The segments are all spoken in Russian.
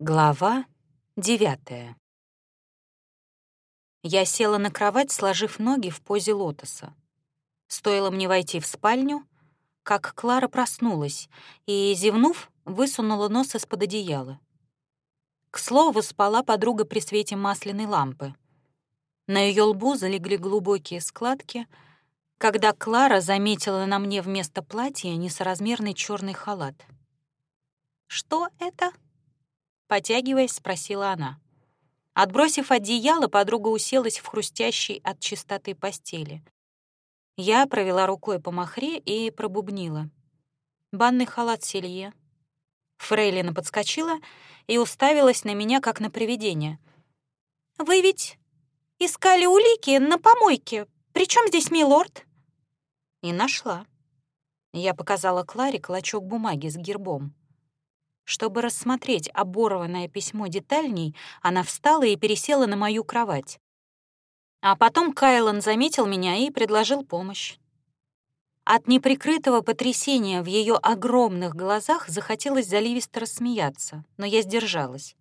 Глава девятая. Я села на кровать, сложив ноги в позе лотоса. Стоило мне войти в спальню, как Клара проснулась и, зевнув, высунула нос из-под одеяла. К слову, спала подруга при свете масляной лампы. На ее лбу залегли глубокие складки, когда Клара заметила на мне вместо платья несоразмерный черный халат. «Что это?» Потягиваясь, спросила она. Отбросив одеяло, подруга уселась в хрустящей от чистоты постели. Я провела рукой по махре и пробубнила. «Банный халат Селье». Фрейлина подскочила и уставилась на меня, как на привидение. «Вы ведь искали улики на помойке. Причем здесь милорд?» И нашла. Я показала Кларе клочок бумаги с гербом. Чтобы рассмотреть оборванное письмо детальней, она встала и пересела на мою кровать. А потом Кайлан заметил меня и предложил помощь. От неприкрытого потрясения в ее огромных глазах захотелось заливисто рассмеяться, но я сдержалась.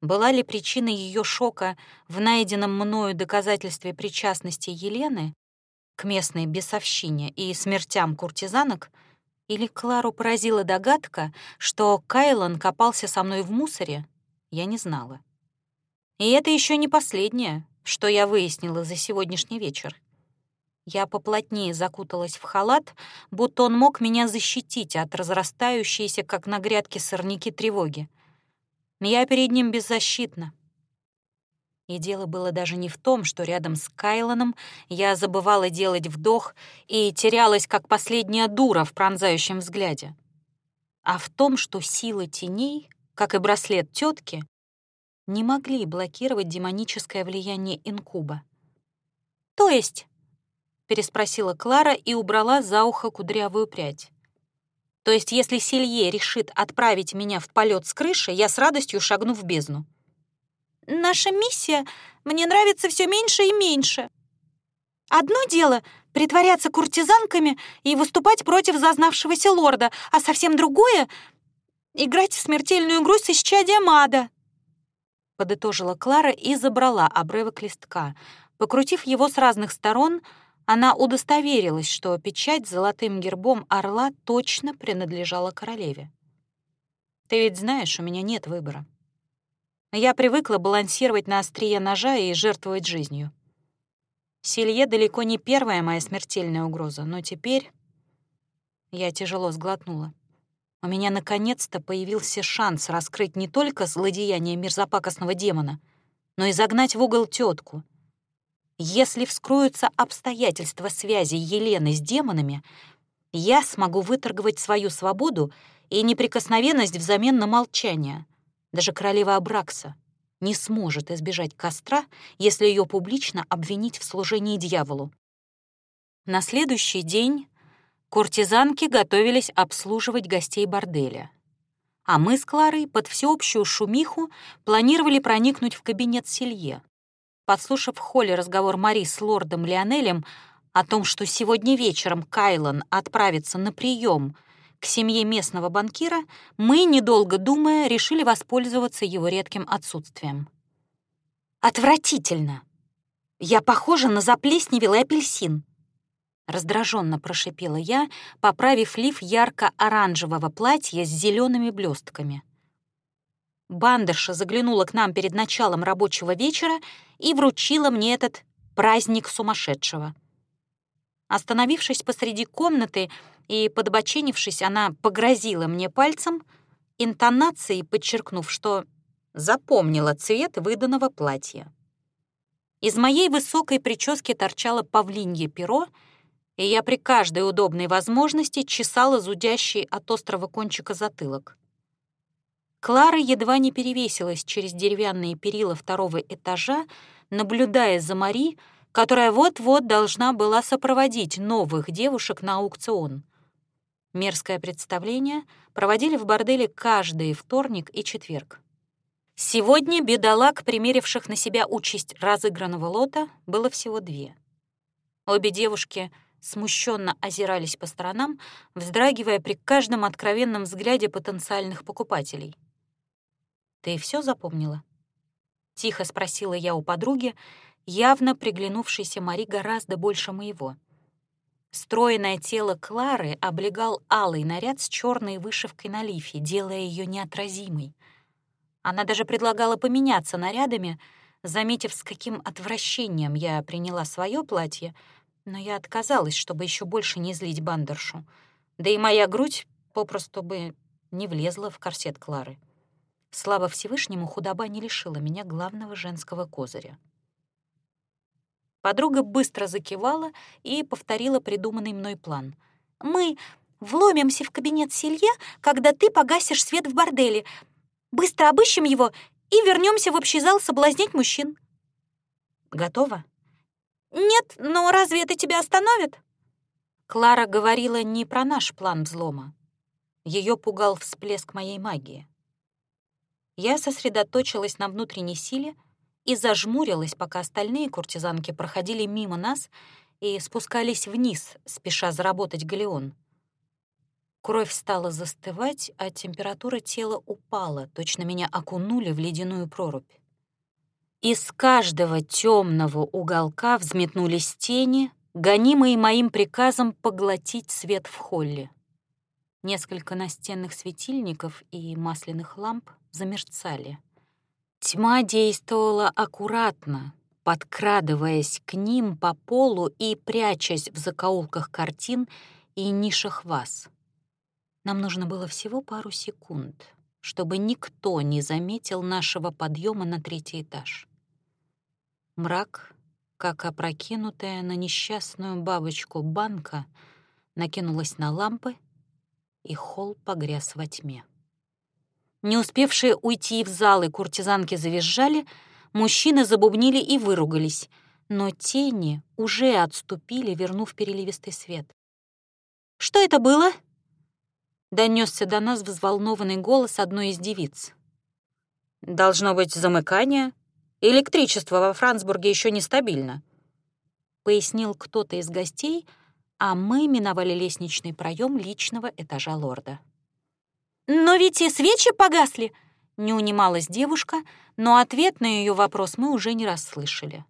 Была ли причина ее шока в найденном мною доказательстве причастности Елены к местной бесовщине и смертям куртизанок — или Клару поразила догадка, что Кайлан копался со мной в мусоре, я не знала. И это еще не последнее, что я выяснила за сегодняшний вечер. Я поплотнее закуталась в халат, будто он мог меня защитить от разрастающейся, как на грядке сорняки, тревоги. Я перед ним беззащитна, и дело было даже не в том, что рядом с Кайлоном я забывала делать вдох и терялась, как последняя дура в пронзающем взгляде, а в том, что сила теней, как и браслет тетки, не могли блокировать демоническое влияние инкуба. «То есть?» — переспросила Клара и убрала за ухо кудрявую прядь. «То есть если Селье решит отправить меня в полет с крыши, я с радостью шагну в бездну?» Наша миссия мне нравится все меньше и меньше. Одно дело — притворяться куртизанками и выступать против зазнавшегося лорда, а совсем другое — играть в смертельную игру с исчадием ада. Подытожила Клара и забрала обрывок листка. Покрутив его с разных сторон, она удостоверилась, что печать с золотым гербом орла точно принадлежала королеве. «Ты ведь знаешь, у меня нет выбора», я привыкла балансировать на острие ножа и жертвовать жизнью. Силье далеко не первая моя смертельная угроза, но теперь... Я тяжело сглотнула. У меня наконец-то появился шанс раскрыть не только злодеяние мерзопакостного демона, но и загнать в угол тетку. Если вскроются обстоятельства связи Елены с демонами, я смогу выторговать свою свободу и неприкосновенность взамен на молчание — даже королева Абракса не сможет избежать костра, если ее публично обвинить в служении дьяволу. На следующий день куртизанки готовились обслуживать гостей борделя. А мы с Кларой под всеобщую шумиху планировали проникнуть в кабинет Селье. Подслушав в холле разговор Мари с лордом Лионелем о том, что сегодня вечером Кайлан отправится на прием к семье местного банкира, мы, недолго думая, решили воспользоваться его редким отсутствием. «Отвратительно! Я похожа на заплесневелый апельсин!» Раздраженно прошипела я, поправив лиф ярко-оранжевого платья с зелеными блестками. Бандерша заглянула к нам перед началом рабочего вечера и вручила мне этот праздник сумасшедшего. Остановившись посреди комнаты, и, подбоченившись, она погрозила мне пальцем, интонацией подчеркнув, что запомнила цвет выданного платья. Из моей высокой прически торчало павлинье перо, и я при каждой удобной возможности чесала зудящий от острого кончика затылок. Клара едва не перевесилась через деревянные перила второго этажа, наблюдая за Мари, которая вот-вот должна была сопроводить новых девушек на аукцион — Мерзкое представление проводили в борделе каждый вторник и четверг. Сегодня бедолаг, примеривших на себя участь разыгранного лота, было всего две. Обе девушки смущенно озирались по сторонам, вздрагивая при каждом откровенном взгляде потенциальных покупателей. «Ты все запомнила?» Тихо спросила я у подруги, явно приглянувшейся Мари гораздо больше моего. Стройное тело Клары облегал алый наряд с черной вышивкой на лифе, делая ее неотразимой. Она даже предлагала поменяться нарядами, заметив, с каким отвращением я приняла свое платье, но я отказалась, чтобы еще больше не злить бандершу. Да и моя грудь попросту бы не влезла в корсет Клары. Слава Всевышнему, худоба не лишила меня главного женского козыря. Подруга быстро закивала и повторила придуманный мной план. «Мы вломимся в кабинет Силье, когда ты погасишь свет в борделе. Быстро обыщем его и вернемся в общий зал соблазнять мужчин». «Готово?» «Нет, но разве это тебя остановит?» Клара говорила не про наш план взлома. Ее пугал всплеск моей магии. Я сосредоточилась на внутренней силе — и зажмурилась, пока остальные куртизанки проходили мимо нас и спускались вниз, спеша заработать галеон. Кровь стала застывать, а температура тела упала, точно меня окунули в ледяную прорубь. Из каждого темного уголка взметнулись тени, гонимые моим приказом поглотить свет в холле. Несколько настенных светильников и масляных ламп замерцали. Тьма действовала аккуратно, подкрадываясь к ним по полу и прячась в закоулках картин и нишах ваз. Нам нужно было всего пару секунд, чтобы никто не заметил нашего подъема на третий этаж. Мрак, как опрокинутая на несчастную бабочку банка, накинулась на лампы, и холл погряз во тьме. Не успевшие уйти в залы куртизанки завизжали, мужчины забубнили и выругались, но тени уже отступили, вернув переливистый свет. «Что это было?» — донесся до нас взволнованный голос одной из девиц. «Должно быть замыкание. Электричество во Франсбурге еще нестабильно», — пояснил кто-то из гостей, а мы миновали лестничный проем личного этажа лорда. «Но ведь и свечи погасли!» — не унималась девушка, но ответ на ее вопрос мы уже не расслышали.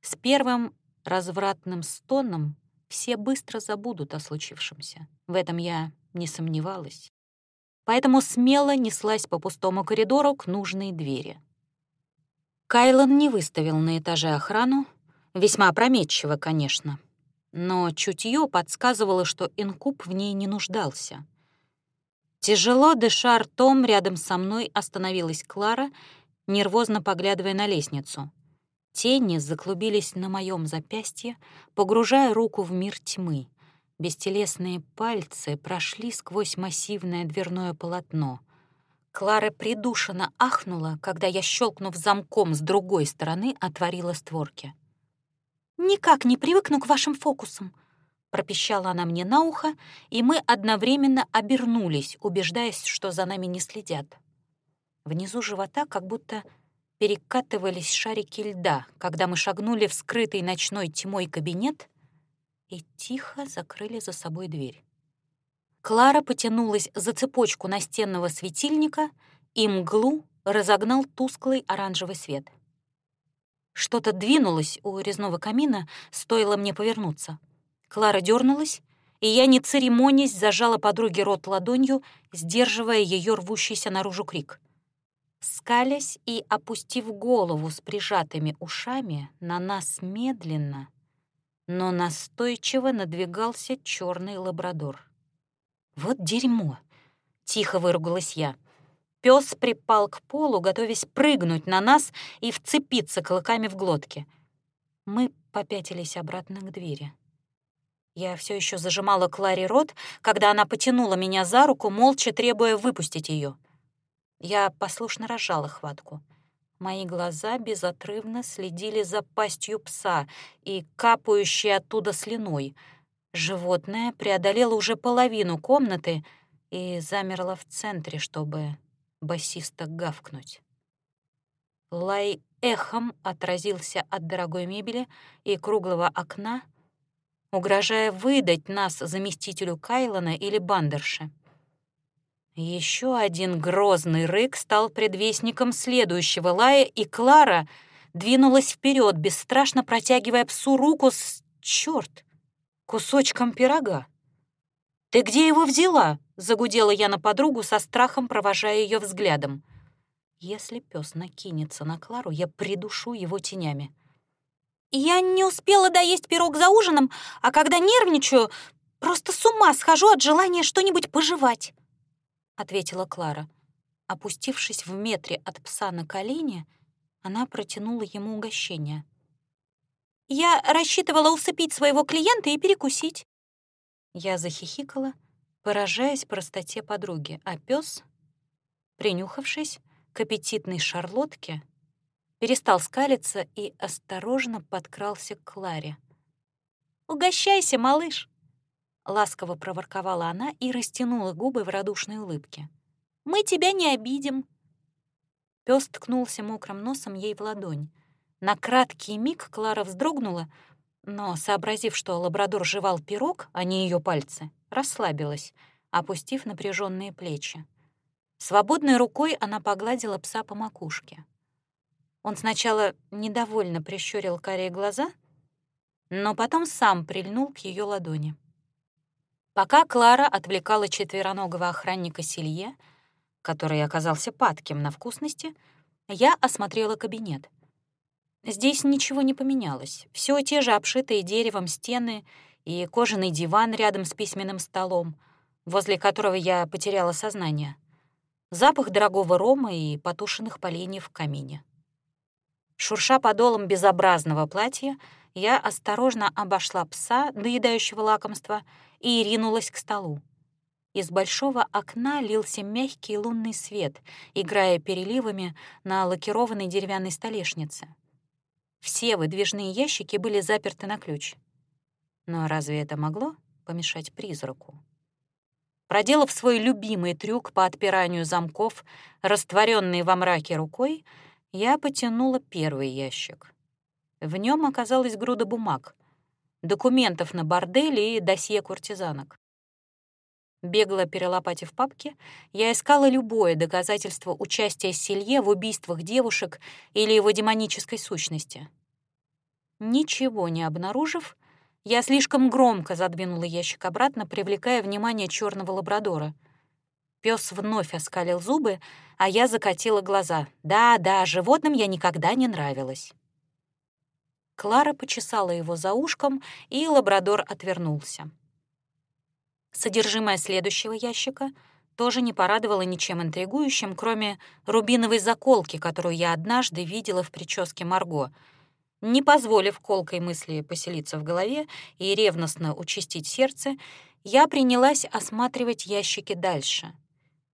С первым развратным стоном все быстро забудут о случившемся. В этом я не сомневалась. Поэтому смело неслась по пустому коридору к нужной двери. Кайлан не выставил на этаже охрану, весьма опрометчиво, конечно, но чутье подсказывало, что инкуб в ней не нуждался — Тяжело дыша ртом, рядом со мной остановилась Клара, нервозно поглядывая на лестницу. Тени заклубились на моем запястье, погружая руку в мир тьмы. Бестелесные пальцы прошли сквозь массивное дверное полотно. Клара придушенно ахнула, когда я, щелкнув замком с другой стороны, отворила створки. «Никак не привыкну к вашим фокусам», пропищала она мне на ухо, и мы одновременно обернулись, убеждаясь, что за нами не следят. Внизу живота как будто перекатывались шарики льда, когда мы шагнули в скрытый ночной тьмой кабинет и тихо закрыли за собой дверь. Клара потянулась за цепочку настенного светильника, и мглу разогнал тусклый оранжевый свет. Что-то двинулось у резного камина, стоило мне повернуться — Клара дернулась, и я, не церемонясь, зажала подруге рот ладонью, сдерживая ее рвущийся наружу крик. Скалясь и опустив голову с прижатыми ушами, на нас медленно, но настойчиво надвигался черный лабрадор. «Вот дерьмо!» — тихо выругалась я. Пес припал к полу, готовясь прыгнуть на нас и вцепиться клыками в глотке. Мы попятились обратно к двери. Я все еще зажимала Кларе рот, когда она потянула меня за руку, молча требуя выпустить ее. Я послушно разжала хватку. Мои глаза безотрывно следили за пастью пса и капающей оттуда слюной. Животное преодолело уже половину комнаты и замерло в центре, чтобы басисто гавкнуть. Лай эхом отразился от дорогой мебели и круглого окна, угрожая выдать нас заместителю Кайлона или Бандерше. Еще один грозный рык стал предвестником следующего лая, и Клара двинулась вперед, бесстрашно протягивая псу руку с... Черт! Кусочком пирога. «Ты где его взяла?» — загудела я на подругу со страхом, провожая ее взглядом. «Если пес накинется на Клару, я придушу его тенями». «Я не успела доесть пирог за ужином, а когда нервничаю, просто с ума схожу от желания что-нибудь пожевать», — ответила Клара. Опустившись в метре от пса на колени, она протянула ему угощение. «Я рассчитывала усыпить своего клиента и перекусить». Я захихикала, поражаясь простоте подруги, а пес, принюхавшись к аппетитной шарлотке, перестал скалиться и осторожно подкрался к Кларе. «Угощайся, малыш!» — ласково проворковала она и растянула губы в радушной улыбке. «Мы тебя не обидим!» Пёс ткнулся мокрым носом ей в ладонь. На краткий миг Клара вздрогнула, но, сообразив, что лабрадор жевал пирог, а не ее пальцы, расслабилась, опустив напряженные плечи. Свободной рукой она погладила пса по макушке. Он сначала недовольно прищурил карие глаза, но потом сам прильнул к ее ладони. Пока Клара отвлекала четвероногого охранника Силье, который оказался падким на вкусности, я осмотрела кабинет. Здесь ничего не поменялось. Все те же обшитые деревом стены и кожаный диван рядом с письменным столом, возле которого я потеряла сознание. Запах дорогого рома и потушенных поленьев в камине. Шурша подолом безобразного платья, я осторожно обошла пса, доедающего лакомство, и ринулась к столу. Из большого окна лился мягкий лунный свет, играя переливами на лакированной деревянной столешнице. Все выдвижные ящики были заперты на ключ. Но разве это могло помешать призраку? Проделав свой любимый трюк по отпиранию замков, растворенный во мраке рукой, я потянула первый ящик. В нем оказалась груда бумаг, документов на борделе и досье куртизанок. Бегло перелопатив папки, я искала любое доказательство участия Селье в убийствах девушек или его демонической сущности. Ничего не обнаружив, я слишком громко задвинула ящик обратно, привлекая внимание черного лабрадора — Пес вновь оскалил зубы, а я закатила глаза. Да, да, животным я никогда не нравилась. Клара почесала его за ушком, и лабрадор отвернулся. Содержимое следующего ящика тоже не порадовало ничем интригующим, кроме рубиновой заколки, которую я однажды видела в прическе Марго. Не позволив колкой мысли поселиться в голове и ревностно участить сердце, я принялась осматривать ящики дальше —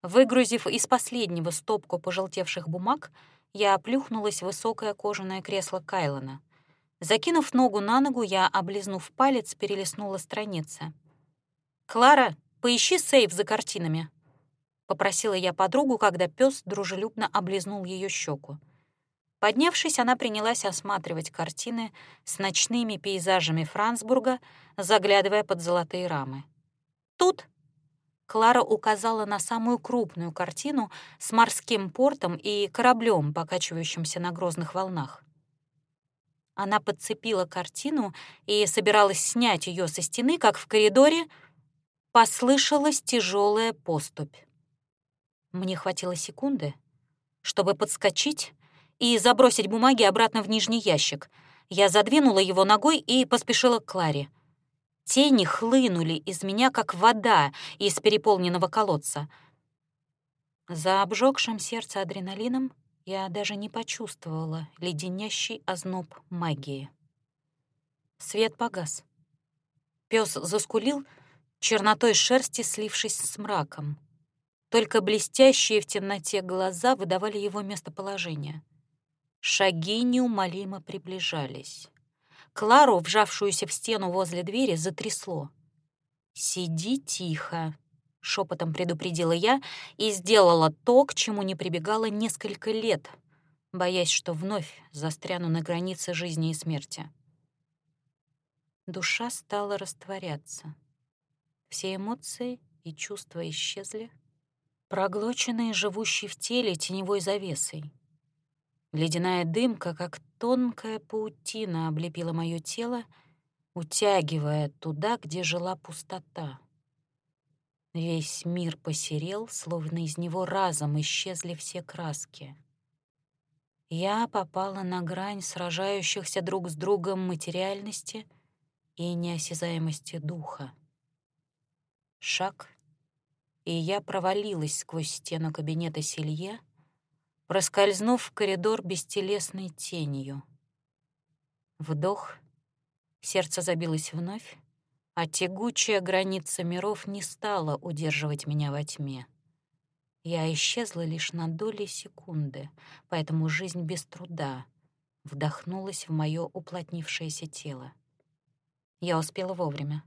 Выгрузив из последнего стопку пожелтевших бумаг, я оплюхнулась в высокое кожаное кресло Кайлона. Закинув ногу на ногу, я, облизнув палец, перелистнула страницы. «Клара, поищи сейф за картинами», — попросила я подругу, когда пес дружелюбно облизнул ее щеку. Поднявшись, она принялась осматривать картины с ночными пейзажами Франсбурга, заглядывая под золотые рамы. «Тут», Клара указала на самую крупную картину с морским портом и кораблем, покачивающимся на грозных волнах. Она подцепила картину и собиралась снять ее со стены, как в коридоре послышалась тяжелая поступь. Мне хватило секунды, чтобы подскочить и забросить бумаги обратно в нижний ящик. Я задвинула его ногой и поспешила к Кларе. Тени хлынули из меня, как вода из переполненного колодца. За обжегшим сердце адреналином я даже не почувствовала леденящий озноб магии. Свет погас. Пес заскулил, чернотой шерсти слившись с мраком. Только блестящие в темноте глаза выдавали его местоположение. Шаги неумолимо приближались. Клару, вжавшуюся в стену возле двери, затрясло. «Сиди тихо», — шепотом предупредила я и сделала то, к чему не прибегала несколько лет, боясь, что вновь застряну на границе жизни и смерти. Душа стала растворяться. Все эмоции и чувства исчезли. проглоченный, живущий в теле теневой завесой. Ледяная дымка, как тонкая паутина, облепила мое тело, утягивая туда, где жила пустота. Весь мир посерел, словно из него разом исчезли все краски. Я попала на грань сражающихся друг с другом материальности и неосязаемости духа. Шаг, и я провалилась сквозь стену кабинета Селье, проскользнув в коридор бестелесной тенью. Вдох, сердце забилось вновь, а тягучая граница миров не стала удерживать меня во тьме. Я исчезла лишь на доли секунды, поэтому жизнь без труда вдохнулась в мое уплотнившееся тело. Я успела вовремя.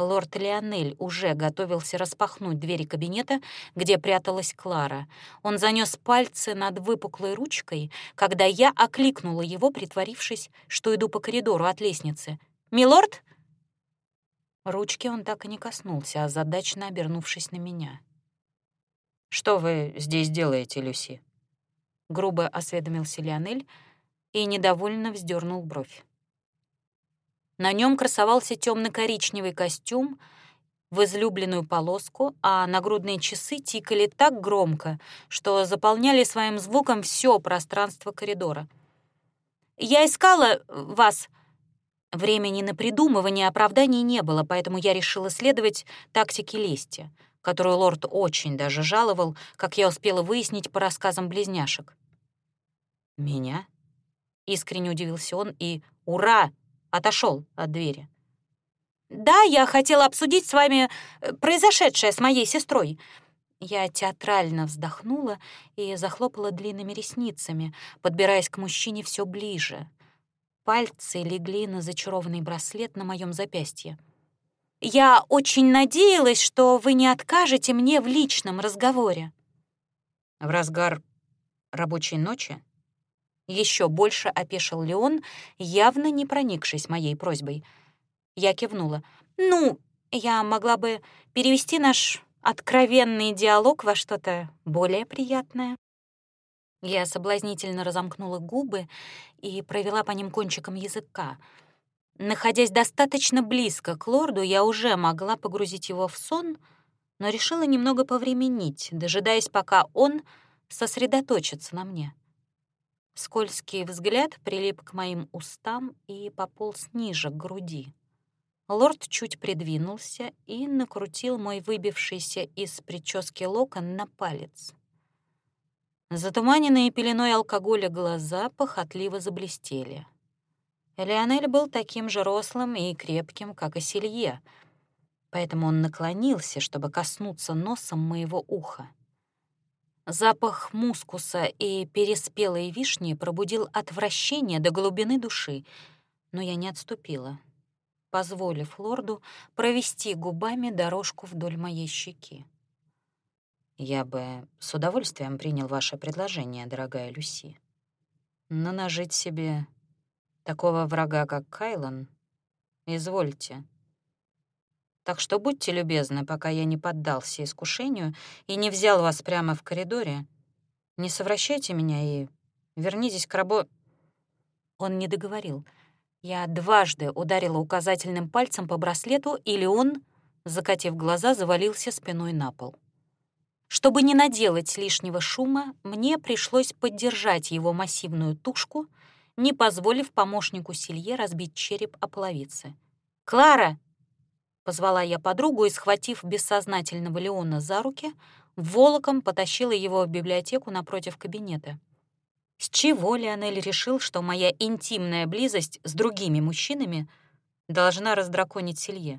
Лорд Леонель уже готовился распахнуть двери кабинета, где пряталась Клара. Он занёс пальцы над выпуклой ручкой, когда я окликнула его, притворившись, что иду по коридору от лестницы. «Милорд?» Ручки он так и не коснулся, озадачно обернувшись на меня. «Что вы здесь делаете, Люси?» Грубо осведомился Леонель и недовольно вздернул бровь. На нем красовался темно-коричневый костюм в излюбленную полоску, а нагрудные часы тикали так громко, что заполняли своим звуком все пространство коридора. «Я искала вас!» Времени на придумывание оправданий не было, поэтому я решила следовать тактике лести — которую лорд очень даже жаловал, как я успела выяснить по рассказам близняшек. «Меня?» — искренне удивился он и «Ура!» Отошел от двери. «Да, я хотела обсудить с вами э, произошедшее с моей сестрой». Я театрально вздохнула и захлопала длинными ресницами, подбираясь к мужчине все ближе. Пальцы легли на зачарованный браслет на моем запястье. Я очень надеялась, что вы не откажете мне в личном разговоре. В разгар рабочей ночи еще больше опешил Леон, явно не проникшись моей просьбой. Я кивнула. «Ну, я могла бы перевести наш откровенный диалог во что-то более приятное». Я соблазнительно разомкнула губы и провела по ним кончиком языка — Находясь достаточно близко к лорду, я уже могла погрузить его в сон, но решила немного повременить, дожидаясь, пока он сосредоточится на мне. Скользкий взгляд прилип к моим устам и пополз ниже, к груди. Лорд чуть придвинулся и накрутил мой выбившийся из прически локон на палец. Затуманенные пеленой алкоголя глаза похотливо заблестели — Леонель был таким же рослым и крепким, как и Селье, поэтому он наклонился, чтобы коснуться носом моего уха. Запах мускуса и переспелой вишни пробудил отвращение до глубины души, но я не отступила, позволив лорду провести губами дорожку вдоль моей щеки. «Я бы с удовольствием принял ваше предложение, дорогая Люси. Но нажить себе Такого врага, как Кайлан, извольте. Так что будьте любезны, пока я не поддался искушению и не взял вас прямо в коридоре. Не совращайте меня и вернитесь к рабо...» Он не договорил. Я дважды ударила указательным пальцем по браслету, или он, закатив глаза, завалился спиной на пол. Чтобы не наделать лишнего шума, мне пришлось поддержать его массивную тушку — не позволив помощнику Силье разбить череп о половице. «Клара!» — позвала я подругу и, схватив бессознательного Леона за руки, волоком потащила его в библиотеку напротив кабинета. С чего Леонель решил, что моя интимная близость с другими мужчинами должна раздраконить Силье?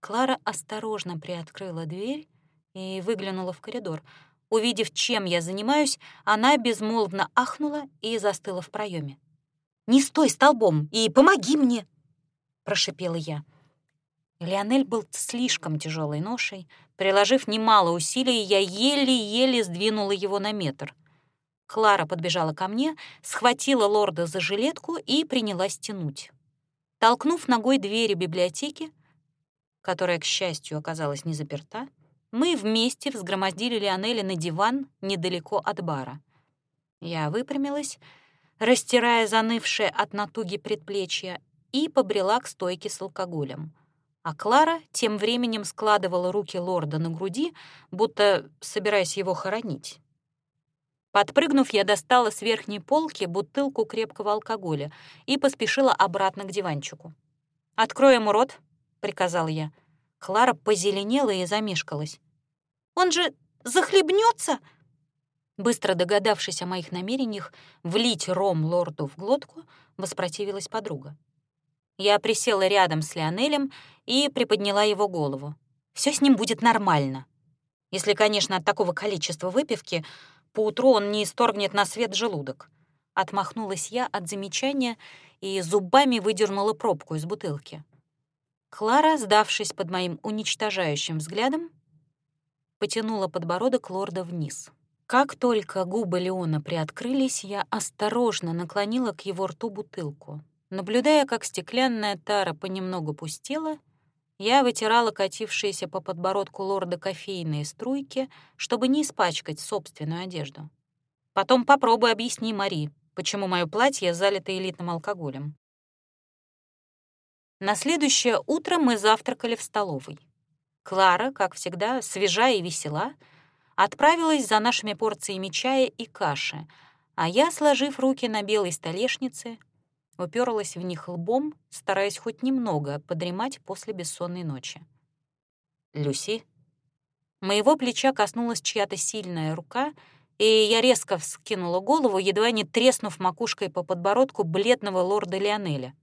Клара осторожно приоткрыла дверь и выглянула в коридор — Увидев, чем я занимаюсь, она безмолвно ахнула и застыла в проеме. «Не стой столбом и помоги мне!» — прошипела я. Леонель был слишком тяжелой ношей. Приложив немало усилий, я еле-еле сдвинула его на метр. Клара подбежала ко мне, схватила лорда за жилетку и принялась тянуть. Толкнув ногой двери библиотеки, которая, к счастью, оказалась не заперта, мы вместе взгромоздили Лионеля на диван недалеко от бара. Я выпрямилась, растирая занывшее от натуги предплечья, и побрела к стойке с алкоголем. А Клара тем временем складывала руки лорда на груди, будто собираясь его хоронить. Подпрыгнув, я достала с верхней полки бутылку крепкого алкоголя и поспешила обратно к диванчику. «Открой ему рот», — приказал я. Клара позеленела и замешкалась. «Он же захлебнется!» Быстро догадавшись о моих намерениях влить ром лорду в глотку, воспротивилась подруга. Я присела рядом с Леонелем и приподняла его голову. Все с ним будет нормально. Если, конечно, от такого количества выпивки поутру он не исторгнет на свет желудок. Отмахнулась я от замечания и зубами выдернула пробку из бутылки. Клара, сдавшись под моим уничтожающим взглядом, потянула подбородок лорда вниз. Как только губы Леона приоткрылись, я осторожно наклонила к его рту бутылку. Наблюдая, как стеклянная тара понемногу пустела, я вытирала катившиеся по подбородку лорда кофейные струйки, чтобы не испачкать собственную одежду. Потом попробуй объясни Мари, почему мое платье залито элитным алкоголем. На следующее утро мы завтракали в столовой. Клара, как всегда, свежая и весела, отправилась за нашими порциями чая и каши, а я, сложив руки на белой столешнице, уперлась в них лбом, стараясь хоть немного подремать после бессонной ночи. «Люси?» Моего плеча коснулась чья-то сильная рука, и я резко вскинула голову, едва не треснув макушкой по подбородку бледного лорда Лионеля.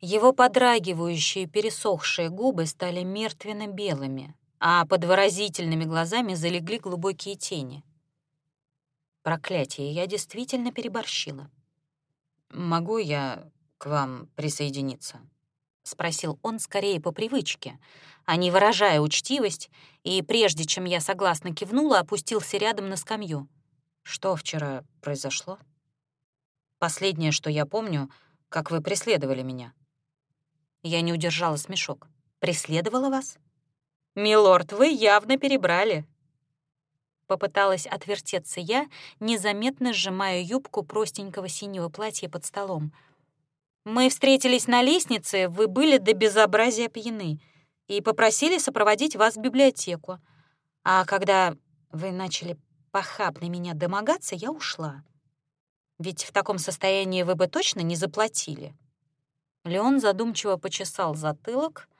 Его подрагивающие пересохшие губы стали мертвенно-белыми, а под выразительными глазами залегли глубокие тени. Проклятие, я действительно переборщила. «Могу я к вам присоединиться?» — спросил он скорее по привычке, а не выражая учтивость, и прежде чем я согласно кивнула, опустился рядом на скамью. «Что вчера произошло?» «Последнее, что я помню, как вы преследовали меня». Я не удержала смешок. «Преследовала вас?» «Милорд, вы явно перебрали», Попыталась отвертеться я, незаметно сжимая юбку простенького синего платья под столом. «Мы встретились на лестнице, вы были до безобразия пьяны и попросили сопроводить вас в библиотеку. А когда вы начали похабно меня домогаться, я ушла. Ведь в таком состоянии вы бы точно не заплатили». Леон задумчиво почесал затылок,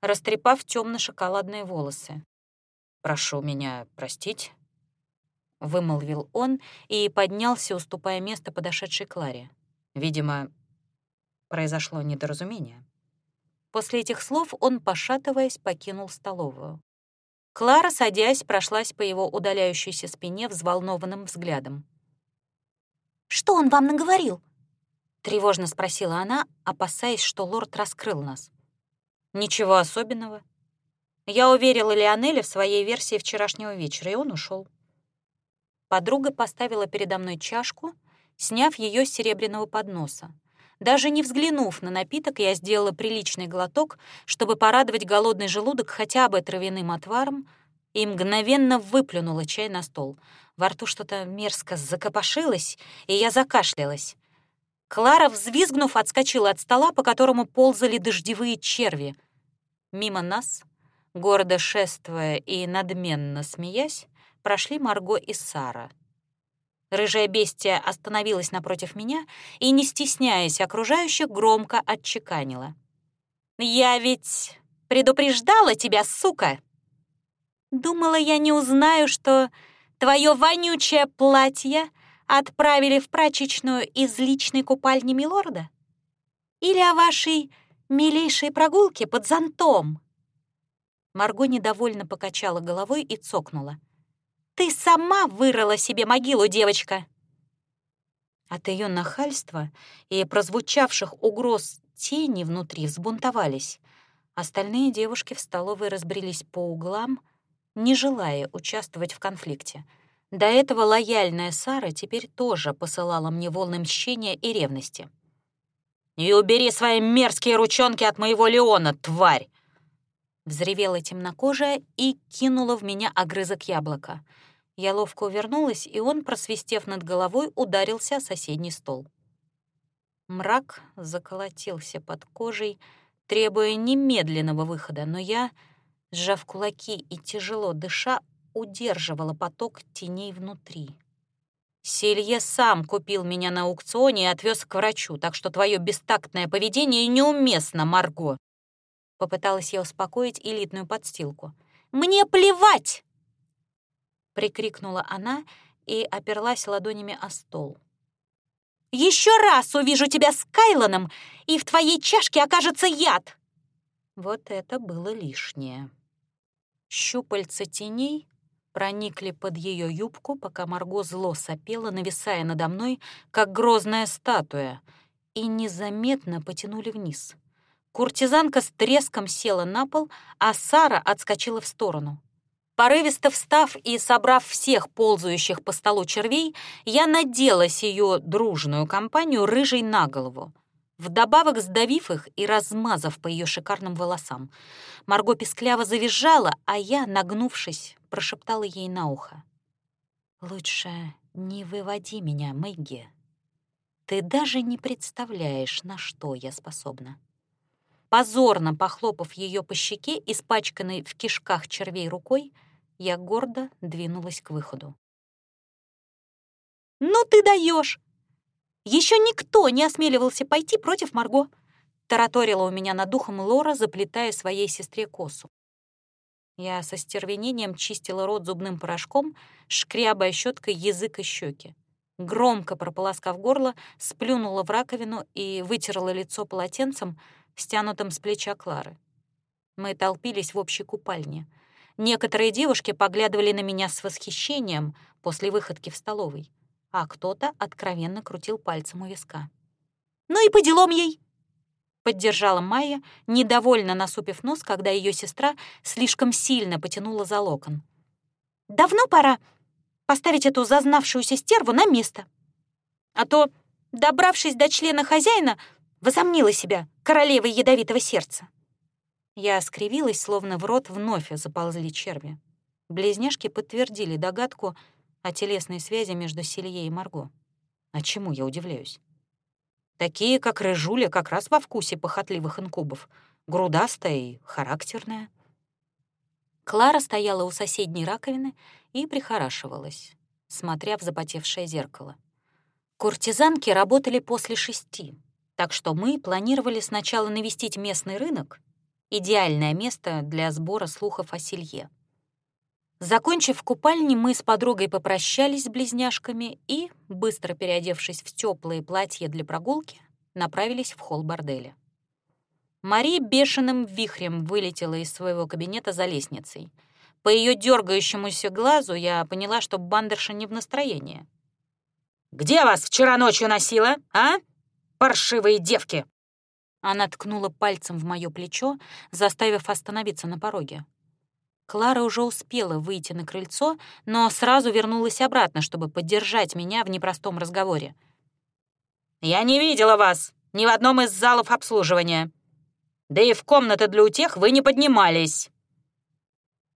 растрепав темно шоколадные волосы. «Прошу меня простить, — вымолвил он и поднялся, уступая место подошедшей Кларе. Видимо, произошло недоразумение. После этих слов он, пошатываясь, покинул столовую. Клара, садясь, прошлась по его удаляющейся спине взволнованным взглядом. «Что он вам наговорил?» — тревожно спросила она, опасаясь, что лорд раскрыл нас. «Ничего особенного. Я уверила Леонеля в своей версии вчерашнего вечера, и он ушел. Подруга поставила передо мной чашку, сняв ее с серебряного подноса. Даже не взглянув на напиток, я сделала приличный глоток, чтобы порадовать голодный желудок хотя бы травяным отваром, и мгновенно выплюнула чай на стол. Во рту что-то мерзко закопошилось, и я закашлялась. Клара, взвизгнув, отскочила от стола, по которому ползали дождевые черви. Мимо нас, гордо шествуя и надменно смеясь, прошли Марго и Сара. Рыжая бестия остановилась напротив меня и, не стесняясь окружающих, громко отчеканила. «Я ведь предупреждала тебя, сука! Думала, я не узнаю, что твое вонючее платье отправили в прачечную из личной купальни Милорда? Или о вашей милейшей прогулке под зонтом?» Марго недовольно покачала головой и цокнула. Ты сама вырыла себе могилу, девочка!» От ее нахальства и прозвучавших угроз тени внутри взбунтовались. Остальные девушки в столовой разбрелись по углам, не желая участвовать в конфликте. До этого лояльная Сара теперь тоже посылала мне волны мщения и ревности. «И убери свои мерзкие ручонки от моего Леона, тварь!» Взревела темнокожая и кинула в меня огрызок яблока. Я ловко увернулась, и он, просвистев над головой, ударился о соседний стол. Мрак заколотился под кожей, требуя немедленного выхода, но я, сжав кулаки и тяжело дыша, удерживала поток теней внутри. Селье сам купил меня на аукционе и отвез к врачу, так что твое бестактное поведение неуместно, Марго. Попыталась я успокоить элитную подстилку. «Мне плевать!» Прикрикнула она и оперлась ладонями о стол. «Еще раз увижу тебя с Кайлоном, и в твоей чашке окажется яд!» Вот это было лишнее. Щупальца теней проникли под ее юбку, пока Марго зло сопела, нависая надо мной, как грозная статуя, и незаметно потянули вниз. Куртизанка с треском села на пол, а Сара отскочила в сторону. Порывисто встав и собрав всех ползающих по столу червей, я надела сию дружную компанию рыжей на голову вдобавок сдавив их и размазав по ее шикарным волосам. Марго пескляво завизжала, а я, нагнувшись, прошептала ей на ухо. «Лучше не выводи меня, Мэгги. Ты даже не представляешь, на что я способна». Позорно похлопав ее по щеке, испачканной в кишках червей рукой, я гордо двинулась к выходу. «Ну ты даешь! Еще никто не осмеливался пойти против Марго. Тараторила у меня над духом Лора, заплетая своей сестре косу. Я со стервенением чистила рот зубным порошком, шкрябая щеткой язык и щеки. Громко прополоскав горло, сплюнула в раковину и вытерла лицо полотенцем, стянутым с плеча Клары. Мы толпились в общей купальне. Некоторые девушки поглядывали на меня с восхищением после выходки в столовой а кто-то откровенно крутил пальцем у виска. «Ну и по делам ей!» Поддержала Майя, недовольно насупив нос, когда ее сестра слишком сильно потянула за локон. «Давно пора поставить эту зазнавшуюся стерву на место. А то, добравшись до члена хозяина, возомнила себя королевой ядовитого сердца». Я скривилась, словно в рот вновь заползли черви. Близняшки подтвердили догадку — о телесной связи между Силье и Марго. А чему я удивляюсь? Такие, как Рыжуля, как раз во вкусе похотливых инкубов. Грудастая и характерная. Клара стояла у соседней раковины и прихорашивалась, смотря в запотевшее зеркало. Куртизанки работали после шести, так что мы планировали сначала навестить местный рынок, идеальное место для сбора слухов о Силье. Закончив купальни, мы с подругой попрощались с близняшками и, быстро переодевшись в теплые платья для прогулки, направились в холл борделя. Мари бешеным вихрем вылетела из своего кабинета за лестницей. По ее дергающемуся глазу я поняла, что бандерша не в настроении. «Где вас вчера ночью носила, а? Паршивые девки!» Она ткнула пальцем в мое плечо, заставив остановиться на пороге. Клара уже успела выйти на крыльцо, но сразу вернулась обратно, чтобы поддержать меня в непростом разговоре. «Я не видела вас ни в одном из залов обслуживания. Да и в комнаты для утех вы не поднимались».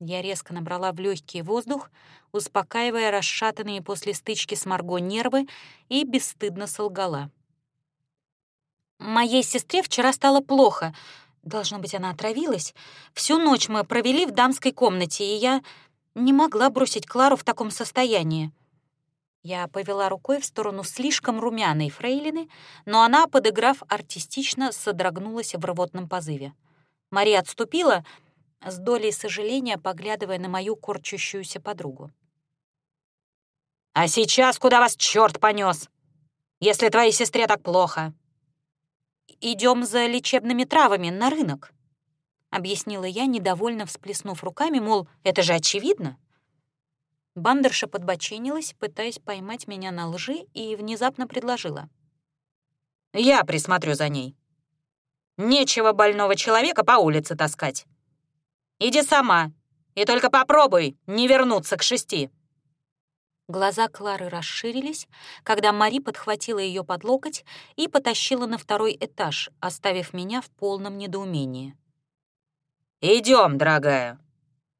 Я резко набрала в легкий воздух, успокаивая расшатанные после стычки с Марго нервы, и бесстыдно солгала. «Моей сестре вчера стало плохо. Должно быть, она отравилась. Всю ночь мы провели в дамской комнате, и я не могла бросить Клару в таком состоянии. Я повела рукой в сторону слишком румяной фрейлины, но она, подыграв артистично, содрогнулась в рвотном позыве. Мария отступила, с долей сожаления поглядывая на мою корчащуюся подругу. «А сейчас куда вас черт понес, если твоей сестре так плохо?» Идем за лечебными травами на рынок», — объяснила я, недовольно всплеснув руками, мол, это же очевидно. Бандерша подбочинилась, пытаясь поймать меня на лжи, и внезапно предложила. «Я присмотрю за ней. Нечего больного человека по улице таскать. Иди сама, и только попробуй не вернуться к шести». Глаза Клары расширились, когда Мари подхватила ее под локоть и потащила на второй этаж, оставив меня в полном недоумении. Идем, дорогая.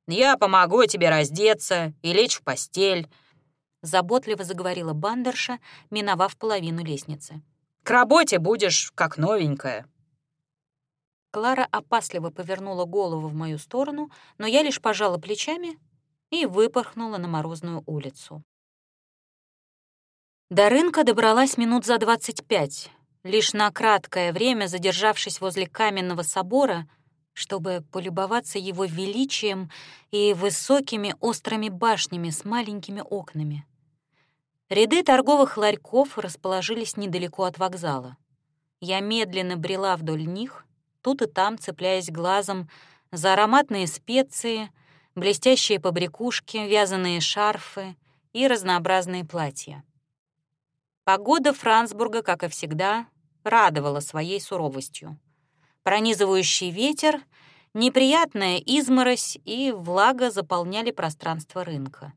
Я помогу тебе раздеться и лечь в постель», — заботливо заговорила бандерша, миновав половину лестницы. «К работе будешь как новенькая». Клара опасливо повернула голову в мою сторону, но я лишь пожала плечами и выпорхнула на морозную улицу. До рынка добралась минут за двадцать пять, лишь на краткое время задержавшись возле каменного собора, чтобы полюбоваться его величием и высокими острыми башнями с маленькими окнами. Ряды торговых ларьков расположились недалеко от вокзала. Я медленно брела вдоль них, тут и там цепляясь глазом за ароматные специи, блестящие побрякушки, вязаные шарфы и разнообразные платья. Погода Франсбурга, как и всегда, радовала своей суровостью. Пронизывающий ветер, неприятная изморозь и влага заполняли пространство рынка.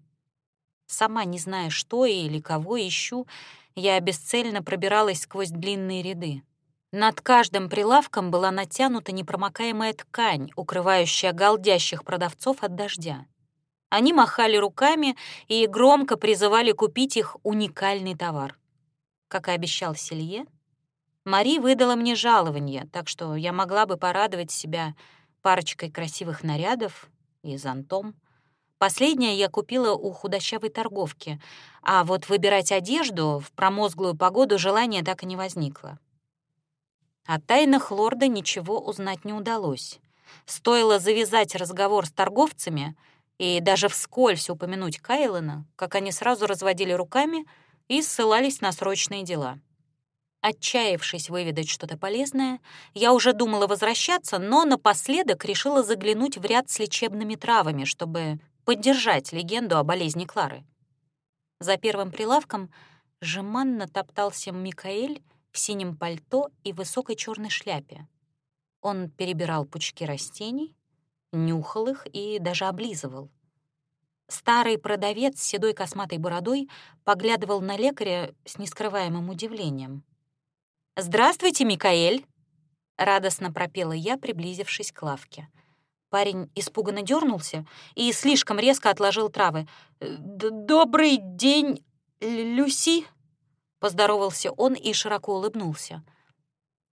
Сама не зная, что или кого ищу, я бесцельно пробиралась сквозь длинные ряды. Над каждым прилавком была натянута непромокаемая ткань, укрывающая голдящих продавцов от дождя. Они махали руками и громко призывали купить их уникальный товар. Как и обещал Селье, Мари выдала мне жалование, так что я могла бы порадовать себя парочкой красивых нарядов и зонтом. Последнее я купила у худощавой торговки, а вот выбирать одежду в промозглую погоду желания так и не возникло. О тайнах лорда ничего узнать не удалось. Стоило завязать разговор с торговцами и даже вскользь упомянуть Кайлона, как они сразу разводили руками и ссылались на срочные дела. Отчаявшись выведать что-то полезное, я уже думала возвращаться, но напоследок решила заглянуть в ряд с лечебными травами, чтобы поддержать легенду о болезни Клары. За первым прилавком жеманно топтался Микаэль в синем пальто и высокой черной шляпе. Он перебирал пучки растений, нюхал их и даже облизывал. Старый продавец с седой косматой бородой поглядывал на лекаря с нескрываемым удивлением. «Здравствуйте, Микаэль!» — радостно пропела я, приблизившись к лавке. Парень испуганно дернулся и слишком резко отложил травы. «Добрый день, Люси!» Поздоровался он и широко улыбнулся.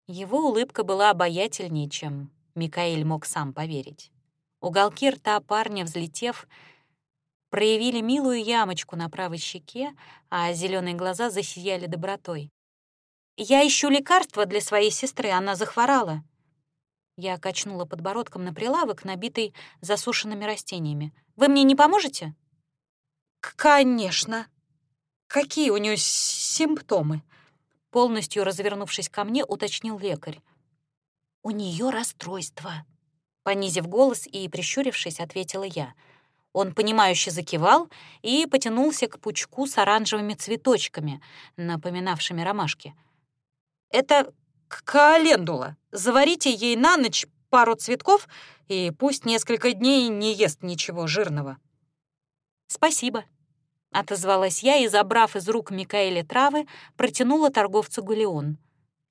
Его улыбка была обаятельнее, чем Микаэль мог сам поверить. Уголки рта парня, взлетев, проявили милую ямочку на правой щеке, а зеленые глаза засияли добротой. «Я ищу лекарства для своей сестры, она захворала». Я качнула подбородком на прилавок, набитый засушенными растениями. «Вы мне не поможете?» «Конечно», Какие у нее симптомы?» Полностью развернувшись ко мне, уточнил лекарь. «У нее расстройство», — понизив голос и прищурившись, ответила я. Он, понимающе закивал и потянулся к пучку с оранжевыми цветочками, напоминавшими ромашки. «Это календула. Заварите ей на ночь пару цветков, и пусть несколько дней не ест ничего жирного». «Спасибо», — отозвалась я и, забрав из рук Микаэля травы, протянула торговцу галеон.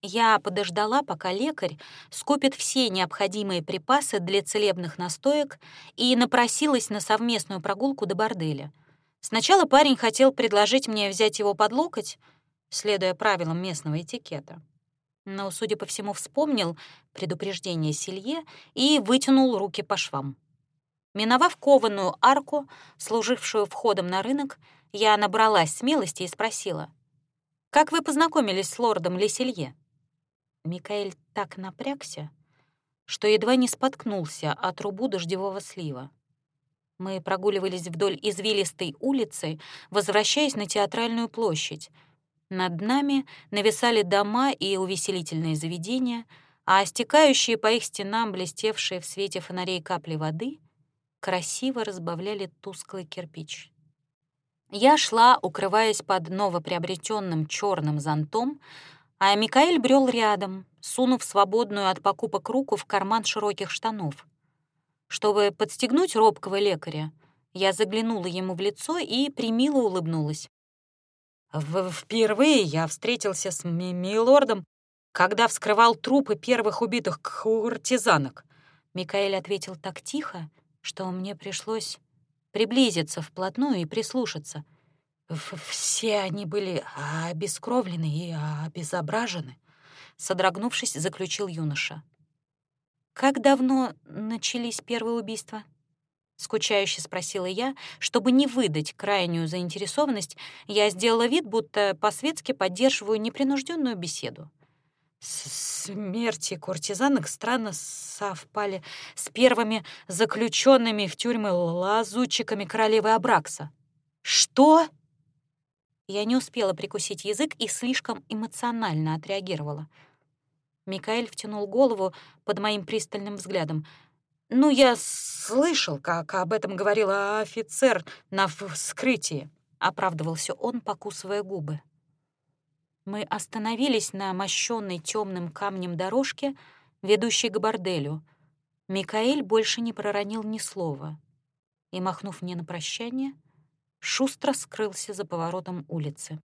Я подождала, пока лекарь скупит все необходимые припасы для целебных настоек и напросилась на совместную прогулку до борделя. Сначала парень хотел предложить мне взять его под локоть, следуя правилам местного этикета. Но, судя по всему, вспомнил предупреждение Силье и вытянул руки по швам. Миновав кованую арку, служившую входом на рынок, я набралась смелости и спросила, «Как вы познакомились с лордом Леселье?» Микаэль так напрягся, что едва не споткнулся от трубу дождевого слива. Мы прогуливались вдоль извилистой улицы, возвращаясь на театральную площадь. Над нами нависали дома и увеселительные заведения, а стекающие по их стенам, блестевшие в свете фонарей капли воды — красиво разбавляли тусклый кирпич. Я шла, укрываясь под новоприобретенным черным зонтом, а Микаэль брел рядом, сунув свободную от покупок руку в карман широких штанов. Чтобы подстегнуть робкого лекаря, я заглянула ему в лицо и примило улыбнулась. В «Впервые я встретился с милордом, когда вскрывал трупы первых убитых куртизанок. Микаэль ответил так тихо, что мне пришлось приблизиться вплотную и прислушаться. Все они были обескровлены и обезображены, содрогнувшись, заключил юноша. Как давно начались первые убийства? скучающе спросила я, чтобы не выдать крайнюю заинтересованность, я сделала вид, будто по-светски поддерживаю непринужденную беседу. Смерти куртизанок странно совпали с первыми заключенными в тюрьмы лазутчиками королевы Абракса. Что? Я не успела прикусить язык и слишком эмоционально отреагировала. Микаэль втянул голову под моим пристальным взглядом. «Ну, я слышал, как об этом говорил офицер на вскрытии», — оправдывался он, покусывая губы. Мы остановились на мощенной темным камнем дорожке, ведущей к борделю. Микаэль больше не проронил ни слова и, махнув мне на прощание, шустро скрылся за поворотом улицы.